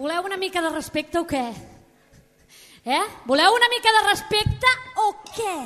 Voleu una mica de respecte o què? Eh? Voleu una mica de respecte o què?